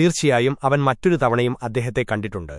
തീർച്ചയായും അവൻ മറ്റൊരു തവണയും അദ്ദേഹത്തെ കണ്ടിട്ടുണ്ട്